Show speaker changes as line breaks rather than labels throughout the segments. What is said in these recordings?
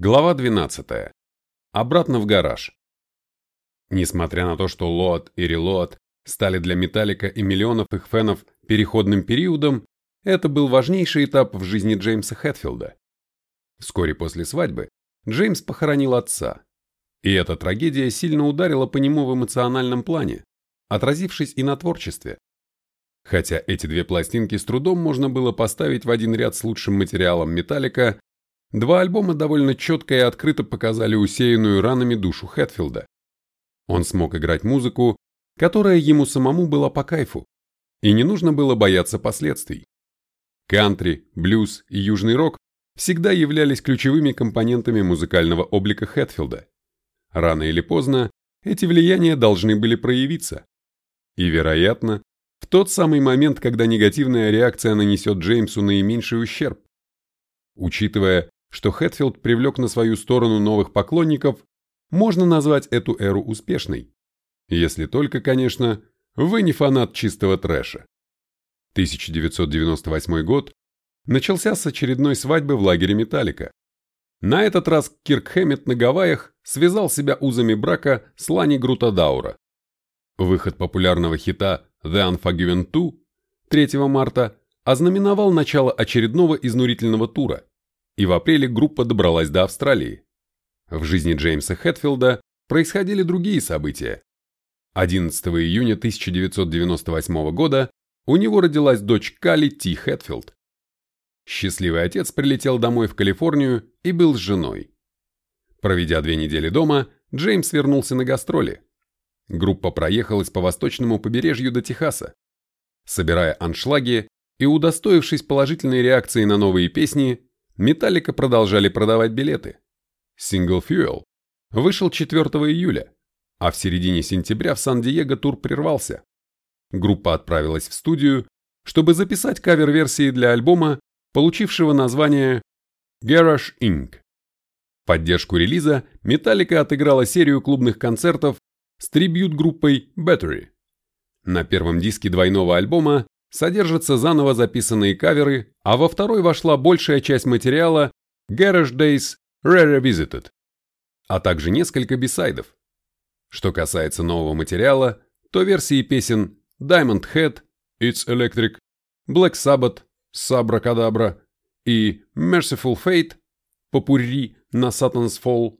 Глава 12. Обратно в гараж. Несмотря на то, что Лоад и Релоад стали для Металлика и миллионов их фенов переходным периодом, это был важнейший этап в жизни Джеймса Хэтфилда. Вскоре после свадьбы Джеймс похоронил отца, и эта трагедия сильно ударила по нему в эмоциональном плане, отразившись и на творчестве. Хотя эти две пластинки с трудом можно было поставить в один ряд с лучшим материалом Металлика, Два альбома довольно четко и открыто показали усеянную ранами душу Хэтфилда. Он смог играть музыку, которая ему самому была по кайфу, и не нужно было бояться последствий. Кантри, блюз и южный рок всегда являлись ключевыми компонентами музыкального облика Хэтфилда. Рано или поздно эти влияния должны были проявиться. И, вероятно, в тот самый момент, когда негативная реакция нанесет Джеймсу наименьший ущерб. Учитывая, что Хэтфилд привлек на свою сторону новых поклонников, можно назвать эту эру успешной. Если только, конечно, вы не фанат чистого трэша. 1998 год начался с очередной свадьбы в лагере Металлика. На этот раз Кирк Хэммет на Гавайях связал себя узами брака с Лани Грутадаура. Выход популярного хита The Unforgiven 2 3 марта ознаменовал начало очередного изнурительного тура, и в апреле группа добралась до Австралии. В жизни Джеймса Хэтфилда происходили другие события. 11 июня 1998 года у него родилась дочь Кали Ти Хэтфилд. Счастливый отец прилетел домой в Калифорнию и был с женой. Проведя две недели дома, Джеймс вернулся на гастроли. Группа проехалась по восточному побережью до Техаса. Собирая аншлаги и удостоившись положительной реакции на новые песни, Металлика продолжали продавать билеты. Single Fuel вышел 4 июля, а в середине сентября в Сан-Диего тур прервался. Группа отправилась в студию, чтобы записать кавер-версии для альбома, получившего название Garage Inc. Поддержку релиза Металлика отыграла серию клубных концертов с трибьют-группой Battery. На первом диске двойного альбома содержатся заново записанные каверы, а во второй вошла большая часть материала Garage Days Re-Revisited, а также несколько бисайдов. Что касается нового материала, то версии песен Diamond Head, It's Electric, Black Sabbath, Sabra Cadabra и Merciful Fate, Попурри на Satan's Fall,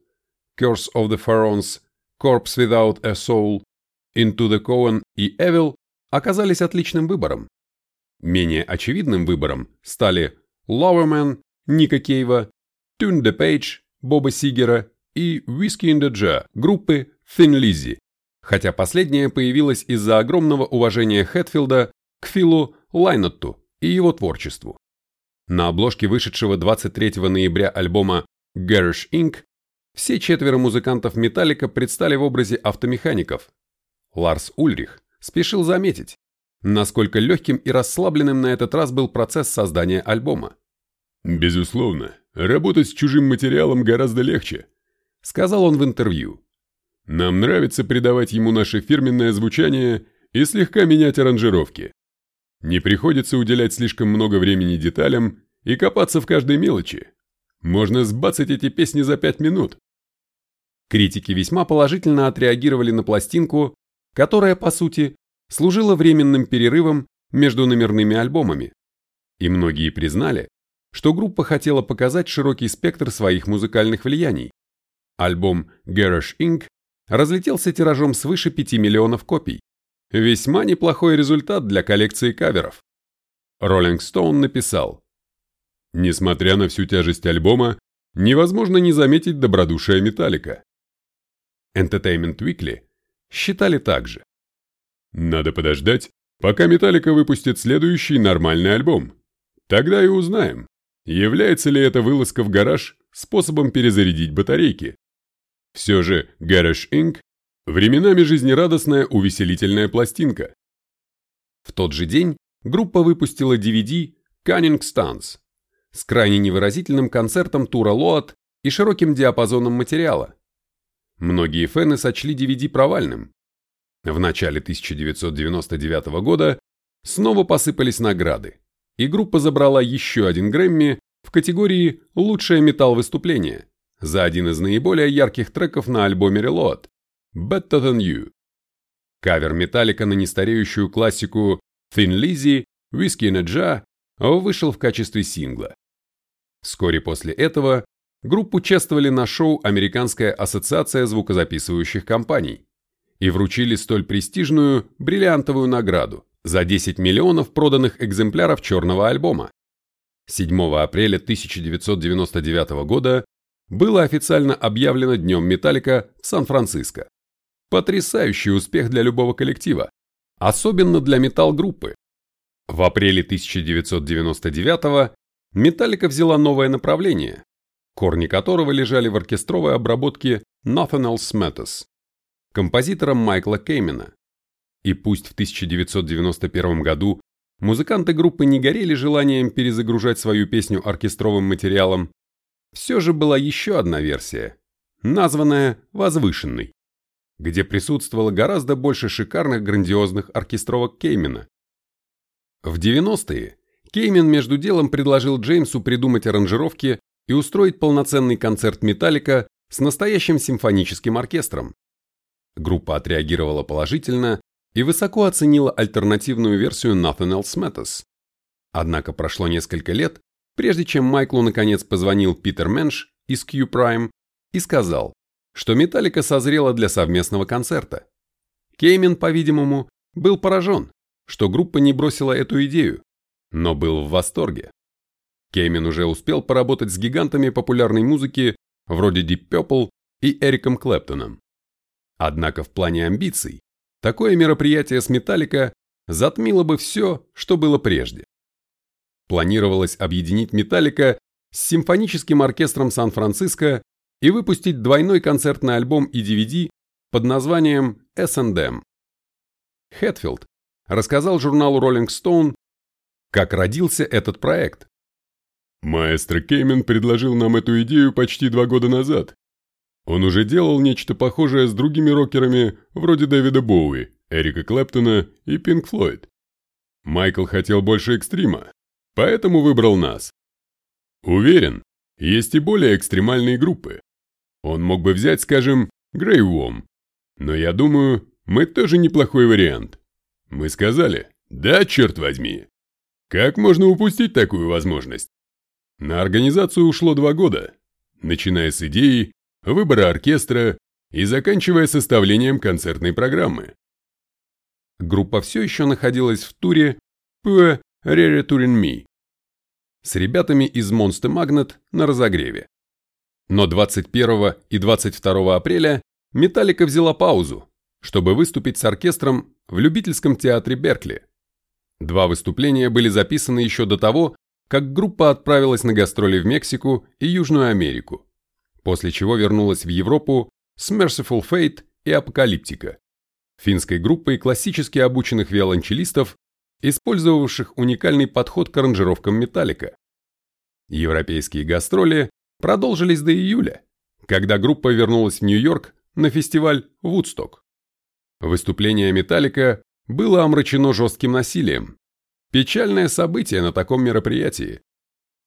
Curse of the Pharaohs, Corpse Without a Soul, Into the Coven и Evil оказались отличным выбором. Менее очевидным выбором стали Loverman Ника Кейва, Tune the Page Боба Сигера и Whiskey in the Jar группы Thin Lizzy, хотя последняя появилась из-за огромного уважения Хэтфилда к Филу Лайнотту и его творчеству. На обложке вышедшего 23 ноября альбома Garage Inc. все четверо музыкантов Металлика предстали в образе автомехаников. Ларс Ульрих спешил заметить, насколько легким и расслабленным на этот раз был процесс создания альбома.
«Безусловно, работать с чужим материалом гораздо легче», — сказал он в интервью. «Нам нравится придавать ему наше фирменное звучание и слегка менять аранжировки. Не приходится уделять слишком много времени деталям и копаться в каждой мелочи. Можно сбацать эти песни за пять минут».
Критики весьма положительно отреагировали на пластинку, которая, по сути, служила временным перерывом между номерными альбомами. И многие признали, что группа хотела показать широкий спектр своих музыкальных влияний. Альбом Garage Inc. разлетелся тиражом свыше 5 миллионов копий. Весьма неплохой результат для коллекции каверов. Rolling Stone написал,
Несмотря на всю тяжесть альбома, невозможно не заметить добродушие Металлика.
Entertainment Weekly считали так же.
Надо подождать, пока Металлика выпустит следующий нормальный альбом. Тогда и узнаем, является ли эта вылазка в гараж способом перезарядить батарейки. Все же Garage Inc. временами жизнерадостная увеселительная пластинка.
В тот же день группа выпустила DVD Cunning Stance с крайне невыразительным концертом тура Лоат и широким диапазоном материала. Многие фэны сочли DVD провальным, в начале 1999 года снова посыпались награды, и группа забрала еще один Грэмми в категории «Лучшее металл-выступление» за один из наиболее ярких треков на альбоме Reload «Better Than You». Кавер Металлика на нестареющую классику Thin Lizzy «Whiskey in a Jar» вышел в качестве сингла. Вскоре после этого группу чествовали на шоу Американская ассоциация звукозаписывающих компаний и вручили столь престижную бриллиантовую награду за 10 миллионов проданных экземпляров черного альбома. 7 апреля 1999 года было официально объявлено Днем Металлика в Сан-Франциско. Потрясающий успех для любого коллектива, особенно для металл-группы. В апреле 1999 Металлика взяла новое направление, корни которого лежали в оркестровой обработке Nothing Else Matters, композитором Майкла Кеймена. И пусть в 1991 году музыканты группы не горели желанием перезагружать свою песню оркестровым материалом, все же была еще одна версия, названная «Возвышенной», где присутствовало гораздо больше шикарных грандиозных оркестровок Кеймена. В 90-е Кеймен между делом предложил Джеймсу придумать аранжировки и устроить полноценный концерт Металлика с настоящим симфоническим оркестром. Группа отреагировала положительно и высоко оценила альтернативную версию Nothing Else Matters. Однако прошло несколько лет, прежде чем Майклу наконец позвонил Питер Менш из Q-Prime и сказал, что Металлика созрела для совместного концерта. Кеймен, по-видимому, был поражен, что группа не бросила эту идею, но был в восторге. Кеймен уже успел поработать с гигантами популярной музыки вроде Deep Purple и Эриком Клэптоном. Однако в плане амбиций такое мероприятие с Металлика затмило бы все, что было прежде. Планировалось объединить Металлика с симфоническим оркестром Сан-Франциско и выпустить двойной концертный альбом и DVD под названием S&M. Хэтфилд рассказал журналу Rolling Stone, как родился этот проект.
Маэстро Кеймен предложил нам эту идею почти два года назад. Он уже делал нечто похожее с другими рокерами вроде Дэвида Боуи, Эрика Клэптона и Пинк Флойд. Майкл хотел больше экстрима, поэтому выбрал нас. Уверен, есть и более экстремальные группы. Он мог бы взять, скажем, Грей Уом, но я думаю, мы тоже неплохой вариант. Мы сказали, да, черт возьми. Как можно упустить такую возможность? На организацию ушло два года, начиная с идеи, выбора оркестра и заканчивая составлением концертной программы.
Группа все еще находилась в туре «Пуэ Рере Турин Ми» с ребятами из Monster Magnet на разогреве. Но 21 и 22 апреля Металлика взяла паузу, чтобы выступить с оркестром в любительском театре Беркли. Два выступления были записаны еще до того, как группа отправилась на гастроли в Мексику и Южную Америку, после чего вернулась в Европу с Merciful Fate и Апокалиптика, финской группой классически обученных виолончелистов, использовавших уникальный подход к аранжировкам металлика. Европейские гастроли продолжились до июля, когда группа вернулась в Нью-Йорк на фестиваль Вудсток. Выступление Металлика было омрачено жестким насилием. Печальное событие на таком мероприятии.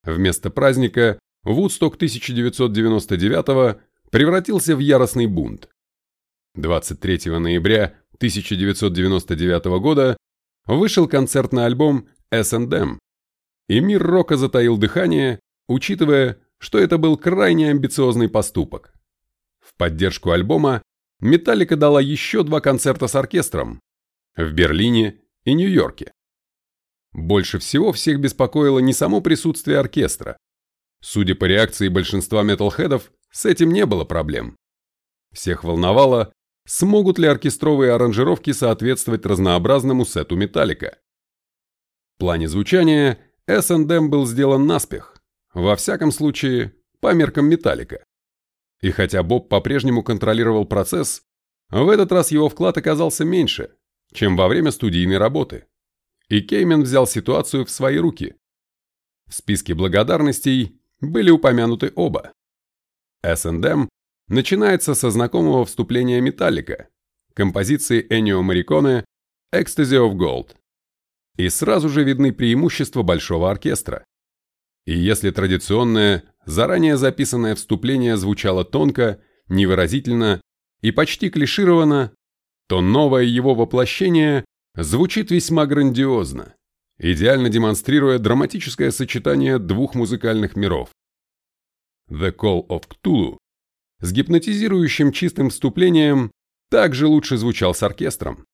Вместо праздника Вудсток 1999 превратился в яростный бунт. 23 ноября 1999 года вышел концертный альбом S&M, и мир рока затаил дыхание, учитывая, что это был крайне амбициозный поступок. В поддержку альбома Металлика дала еще два концерта с оркестром в Берлине и Нью-Йорке. Больше всего всех беспокоило не само присутствие оркестра. Судя по реакции большинства металлхедов, с этим не было проблем. Всех волновало, смогут ли оркестровые аранжировки соответствовать разнообразному сету Металлика. В плане звучания S&M был сделан наспех, во всяком случае, по меркам Металлика. И хотя Боб по-прежнему контролировал процесс, в этот раз его вклад оказался меньше, чем во время студийной работы. И Кеймен взял ситуацию в свои руки. В списке благодарностей были упомянуты оба. S&M начинается со знакомого вступления Металлика, композиции Энио Мариконе «Ecstasy of Gold». И сразу же видны преимущества большого оркестра. И если традиционная заранее записанное вступление звучало тонко, невыразительно и почти клишировано, то новое его воплощение звучит весьма грандиозно, идеально демонстрируя драматическое сочетание двух музыкальных миров. The Call of Cthulhu с гипнотизирующим чистым вступлением также лучше звучал с оркестром.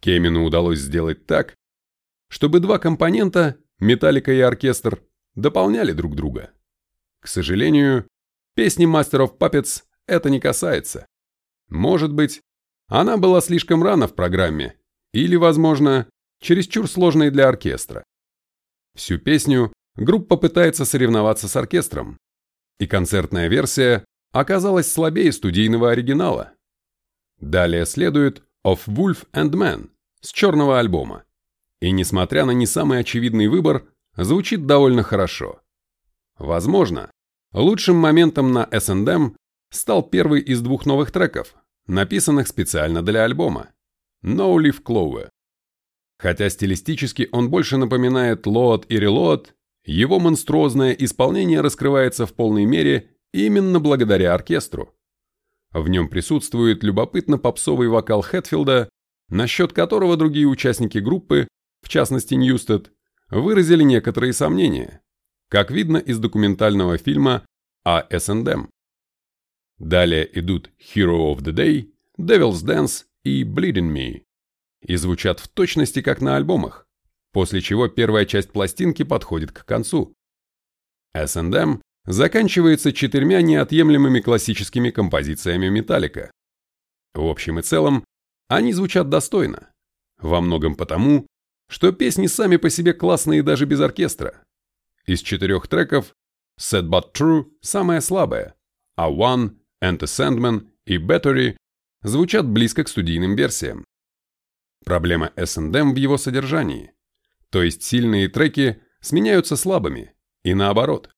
Кемину удалось сделать так, чтобы два компонента, металлика и оркестр, дополняли друг друга. К сожалению, песни of Puppets это не касается. Может быть, она была слишком рано в программе, или, возможно, чересчур сложной для оркестра. Всю песню группа пытается соревноваться с оркестром, и концертная версия оказалась слабее студийного оригинала. Далее следует Of Wolf and Man с черного альбома. И несмотря на не самый очевидный выбор, звучит довольно хорошо. Возможно, лучшим моментом на S&M стал первый из двух новых треков, написанных специально для альбома No Leaf Clover. Хотя стилистически он больше напоминает Load и Reload, его монструозное исполнение раскрывается в полной мере именно благодаря оркестру. В нем присутствует любопытно попсовый вокал Хэтфилда, насчет которого другие участники группы, в частности Ньюстед, выразили некоторые сомнения, как видно из документального фильма о S&M. Далее идут Hero of the Day, Devil's Dance и Bleeding Me, и звучат в точности как на альбомах, после чего первая часть пластинки подходит к концу. S&M заканчивается четырьмя неотъемлемыми классическими композициями Металлика. В общем и целом, они звучат достойно. Во многом потому, что песни сами по себе классные даже без оркестра. Из четырех треков Sad But True самая слабая, а One, Enter Sandman и Battery звучат близко к студийным версиям. Проблема S&M в его содержании, то есть сильные треки сменяются слабыми, и наоборот.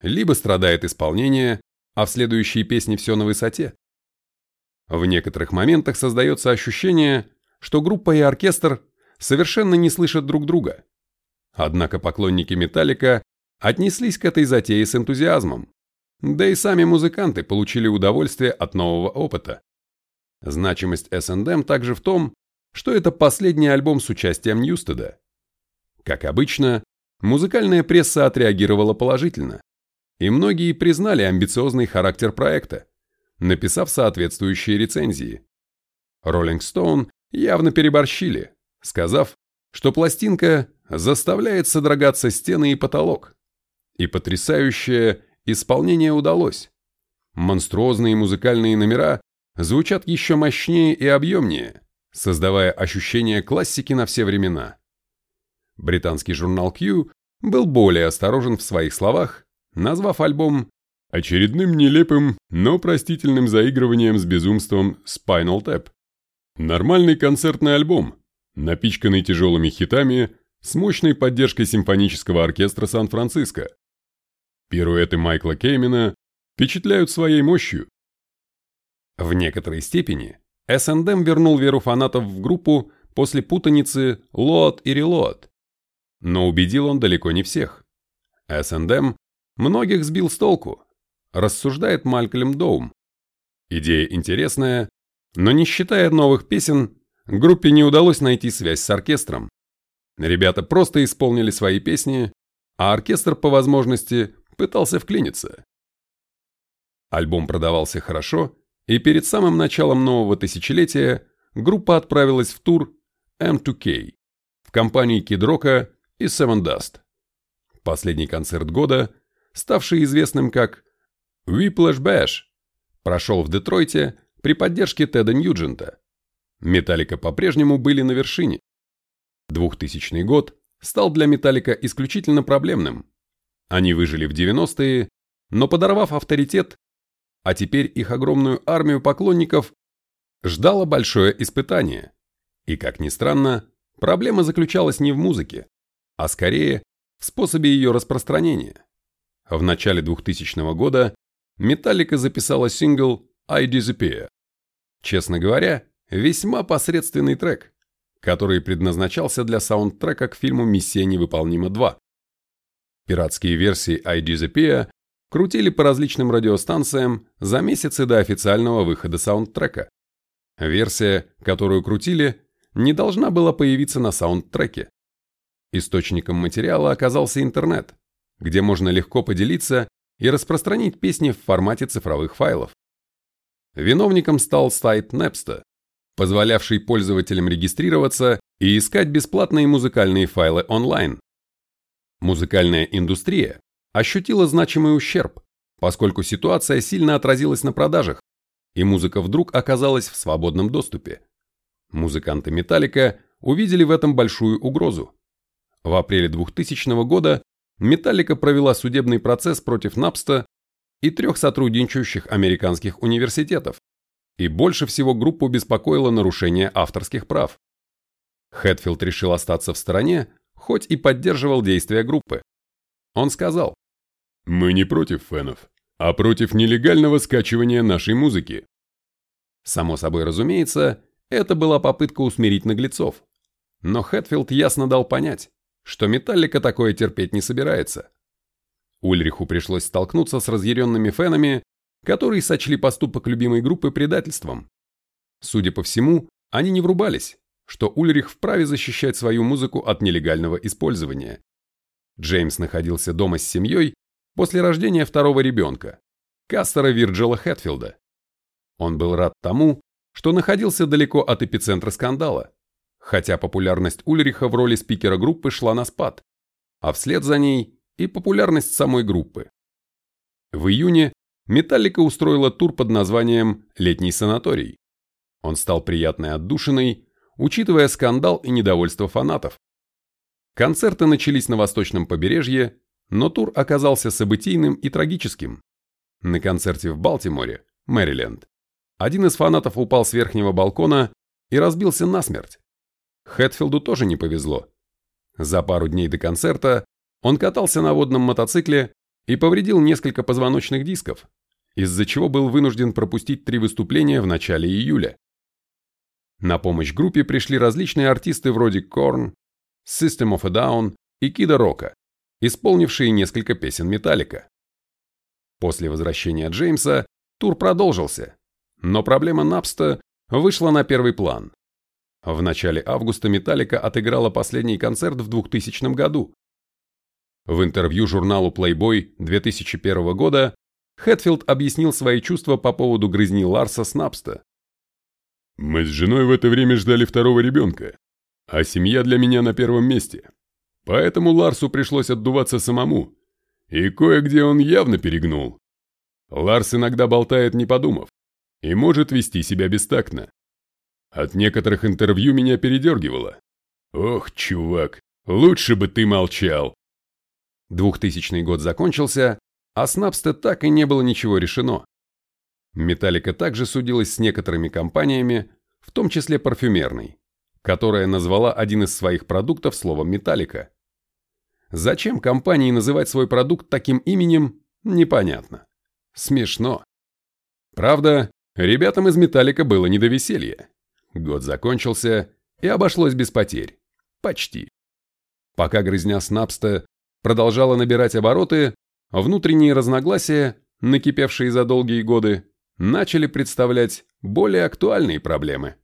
Либо страдает исполнение, а в следующей песне все на высоте. В некоторых моментах создается ощущение, что группа и оркестр совершенно не слышат друг друга. Однако поклонники Металлика отнеслись к этой затее с энтузиазмом, да и сами музыканты получили удовольствие от нового опыта. Значимость S&M также в том, что это последний альбом с участием Ньюстеда. Как обычно, музыкальная пресса отреагировала положительно, и многие признали амбициозный характер проекта, написав соответствующие рецензии. Rolling Stone явно переборщили, сказав, что пластинка заставляет содрогаться стены и потолок. И потрясающее исполнение удалось. Монструозные музыкальные номера звучат еще мощнее и объемнее, создавая ощущение классики на все времена. Британский журнал Q был более осторожен в своих словах, назвав альбом очередным нелепым, но простительным заигрыванием с безумством Spinal Tap. Нормальный концертный альбом, напичканный тяжелыми хитами с мощной поддержкой симфонического оркестра Сан-Франциско. Пируэты Майкла Кеймена впечатляют своей мощью. В некоторой степени S&M вернул веру фанатов в группу после путаницы Load и Reload. Но убедил он далеко не всех. S&M многих сбил с толку, рассуждает Малькольм Доум. Идея интересная, но не считая новых песен, группе не удалось найти связь с оркестром. Ребята просто исполнили свои песни, а оркестр по возможности пытался вклиниться. Альбом продавался хорошо, и перед самым началом нового тысячелетия группа отправилась в тур M2K в компании Kid Rock и Seven Dust. Последний концерт года, ставший известным как Whiplash Bash, прошел в Детройте при поддержке Теда Ньюджента. Металлика по-прежнему были на вершине. 2000 год стал для Металлика исключительно проблемным. Они выжили в 90-е, но подорвав авторитет, а теперь их огромную армию поклонников ждало большое испытание. И, как ни странно, проблема заключалась не в музыке, а скорее в способе ее распространения. В начале 2000 года Металлика записала сингл «I Disappear». Честно говоря, весьма посредственный трек, который предназначался для саундтрека к фильму «Миссия невыполнима 2». Пиратские версии «I Disappear» крутили по различным радиостанциям за месяцы до официального выхода саундтрека. Версия, которую крутили, не должна была появиться на саундтреке. Источником материала оказался интернет, где можно легко поделиться и распространить песни в формате цифровых файлов. Виновником стал сайт Napster, позволявший пользователям регистрироваться и искать бесплатные музыкальные файлы онлайн. Музыкальная индустрия ощутила значимый ущерб, поскольку ситуация сильно отразилась на продажах, и музыка вдруг оказалась в свободном доступе. Музыканты Металлика увидели в этом большую угрозу. В апреле 2000 года Металлика провела судебный процесс против Напста и трех сотрудничающих американских университетов, и больше всего группу беспокоило нарушение авторских прав. Хэтфилд решил остаться в стороне, хоть и поддерживал действия группы. Он сказал,
«Мы не против фенов, а против нелегального скачивания нашей музыки».
Само собой разумеется, это была попытка усмирить наглецов. Но Хэтфилд ясно дал понять, что Металлика такое терпеть не собирается. Ульриху пришлось столкнуться с разъяренными фенами, которые сочли поступок любимой группы предательством. Судя по всему, они не врубались, что Ульрих вправе защищать свою музыку от нелегального использования. Джеймс находился дома с семьей после рождения второго ребенка, Кастера Вирджила Хэтфилда. Он был рад тому, что находился далеко от эпицентра скандала, хотя популярность Ульриха в роли спикера группы шла на спад, а вслед за ней и популярность самой группы. В июне Металлика устроила тур под названием «Летний санаторий». Он стал приятной отдушиной, учитывая скандал и недовольство фанатов. Концерты начались на восточном побережье, но тур оказался событийным и трагическим. На концерте в Балтиморе, Мэриленд, один из фанатов упал с верхнего балкона и разбился насмерть. Хэтфилду тоже не повезло. За пару дней до концерта он катался на водном мотоцикле и повредил несколько позвоночных дисков, из-за чего был вынужден пропустить три выступления в начале июля. На помощь группе пришли различные артисты вроде Korn, System of a Down и Кида Рока, исполнившие несколько песен Металлика. После возвращения Джеймса тур продолжился, но проблема Напста вышла на первый план. В начале августа Металлика отыграла последний концерт в 2000 году. В интервью журналу Playboy 2001 года Хэтфилд объяснил свои чувства по поводу грызни Ларса с Напста.
«Мы с женой в это время ждали второго ребенка, а семья для меня на первом месте. Поэтому Ларсу пришлось отдуваться самому, и кое-где он явно перегнул. Ларс иногда болтает не подумав и может вести себя бестактно. От некоторых интервью меня передергивало. Ох, чувак, лучше бы ты молчал.
2000 год закончился, а с Napster так и не было ничего решено. Металлика также судилась с некоторыми компаниями, в том числе парфюмерной, которая назвала один из своих продуктов словом «металлика». Зачем компании называть свой продукт таким именем, непонятно. Смешно. Правда, Ребятам из Металлика было не до веселья. Год закончился, и обошлось без потерь. Почти. Пока грызня Снапста продолжала набирать обороты, внутренние разногласия, накипевшие за долгие годы, начали представлять более актуальные проблемы.